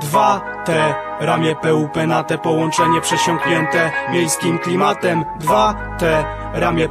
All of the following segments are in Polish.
Dwa T, ramię PUP na te połączenie przesiąknięte miejskim klimatem. Dwa T, ramię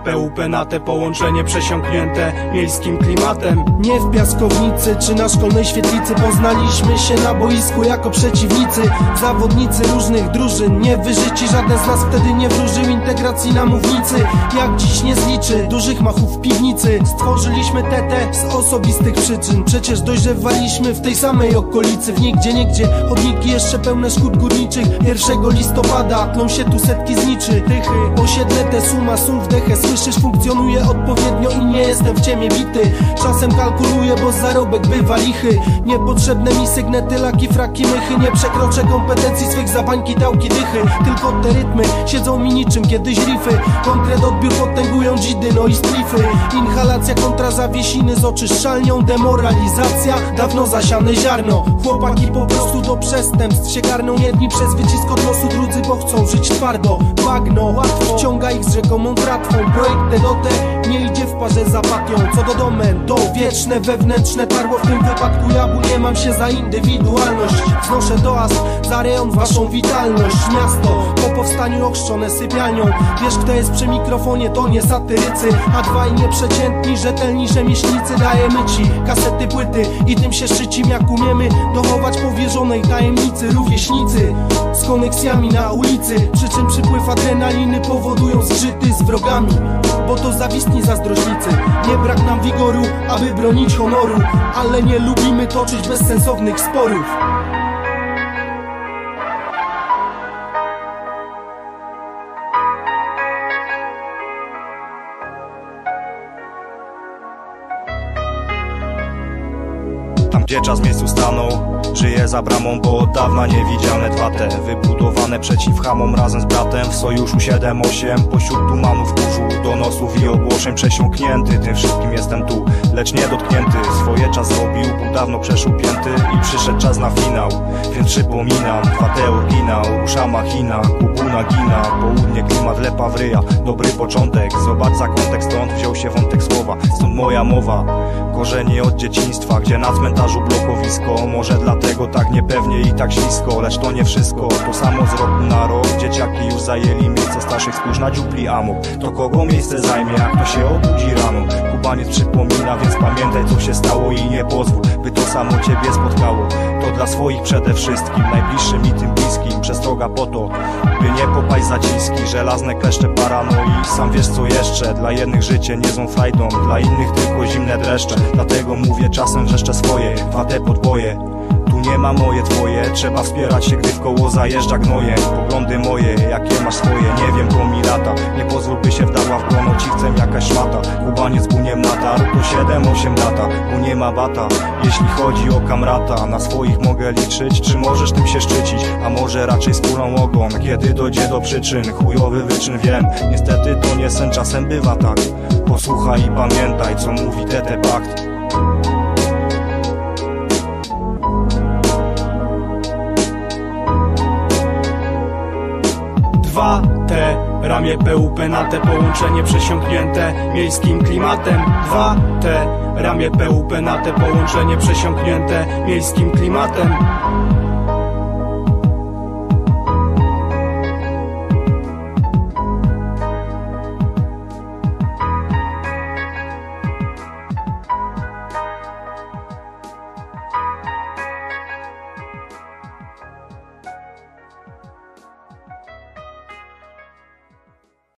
te połączenie przesiąknięte miejskim klimatem. Nie w piaskownicy czy na szkolnej świetlicy. Poznaliśmy się na boisku jako przeciwnicy. Zawodnicy różnych drużyn. Nie wyżyci, żaden z nas wtedy nie wróżył Integracji na mównicy. Jak dziś nie zliczy dużych machów w piwnicy. Stworzyliśmy TT z osobistych przyczyn. Przecież dojrzewaliśmy w tej samej okolicy. W nigdzie, niegdzie chodniki jeszcze pełne szkód górniczych. 1 listopada tną się tu setki zniczy. Tychy, osiedle te suma sum wdechę Słyszysz, funkcjonuje odpowiednio i nie jestem w ciemię bity. Czasem kalkuluję, bo zarobek bywa lichy. Niepotrzebne mi sygnety, laki, fraki, mychy. Nie przekroczę kompetencji swych zabańki, dałki, dychy. Tylko te rytmy siedzą mi niczym kiedyś rify. Konkret odbiór potęgują dzidy, no i strify. Inhalacja kontra zawiesiny z oczyszczalnią Demoralizacja, dawno zasiane ziarno. Chłopaki po prostu do przestępstw się garną. Jedni przez wycisk od losu, drudzy bo chcą żyć twardo Bagno, łatwo, wciąga ich z rzekomą tratwą Projekt te do te nie idzie w parze z apatią Co do domen, to wieczne wewnętrzne tarło. W tym wypadku ja nie mam się za indywidualność. Wznoszę toast za rejon waszą witalność. Miasto po powstaniu ochrzczone sypialnią. Wiesz kto jest przy mikrofonie, to nie satyrycy A dwaj nieprzeciętni, rzetelni rzemieślnicy. Dajemy ci kasety, płyty i tym się szczycim Jak umiemy dochować powierzonej tajemnicy Rówieśnicy z koneksjami na ulicy. Przy czym przypływ adrenaliny powodują zgrzyty z wrogami Bo to zawistni zazdrośnicy. Nie brak nam wigoru, aby bronić honoru Ale nie lubimy toczyć bezsensownych sporów Tam gdzie czas miejscu stanął Żyję za bramą, bo od dawna niewidziane dwa te Wybudowane przeciw hamom. Razem z bratem W sojuszu 7-8 Pośród tumanów kurzu Donosów i ogłoszeń przesiąknięty. Tym wszystkim jestem tu, lecz nie dotknięty. Swoje czas zrobił, był dawno przeszupięty I przyszedł czas na finał. Więc przypominam, dwa te oryginał Rusza machina, kubuna gina. Południe klimat lepa w ryja Dobry początek, zobacz za kontekst Stąd wziął się wątek słowa. Stąd moja mowa. Korzenie od dzieciństwa, gdzie na cmentarzu blokowisko. Może dlatego tak niepewnie i tak ślisko Lecz to nie wszystko, to samo z roku na rok. Dzieciaki już zajęli miejsce starszych Spójrz na dziupli amok. To kogo miejsce zajmie, jak to się obudzi rano. Kubaniec przypomina, więc pamiętaj co się stało I nie pozwól, by to samo ciebie spotkało. To dla swoich przede wszystkim Najbliższym i tym bliskim. Przestroga po to, by nie popaść zaciski Żelazne kleszcze paranoi Sam wiesz co jeszcze. Dla jednych życie nie są frajdą Dla innych tylko zimne dreszcze. Dlatego mówię czasem wrzeszcze swoje Dwa te podboje tu nie ma moje twoje. Trzeba wspierać się, gdy w koło zajeżdża gnoje. Poglądy moje, jakie masz swoje. Nie wiem, to mi lata. Nie pozwól, by się wdała w grono Ciwcem jakaś szmata. Kubaniec buniem natarł To 7-8 lata, bo nie ma bata Jeśli chodzi o kamrata Na swoich mogę liczyć. Czy możesz tym się szczycić? A może raczej skórą ogon? Kiedy dojdzie do przyczyn Chujowy wyczyn wiem. Niestety to nie sen, czasem bywa tak. Posłuchaj i pamiętaj, co mówi TT Pakt Ramię PUP na te połączenie przesiąknięte miejskim klimatem? Dwa T, ramię PUP na te połączenie przesiąknięte miejskim klimatem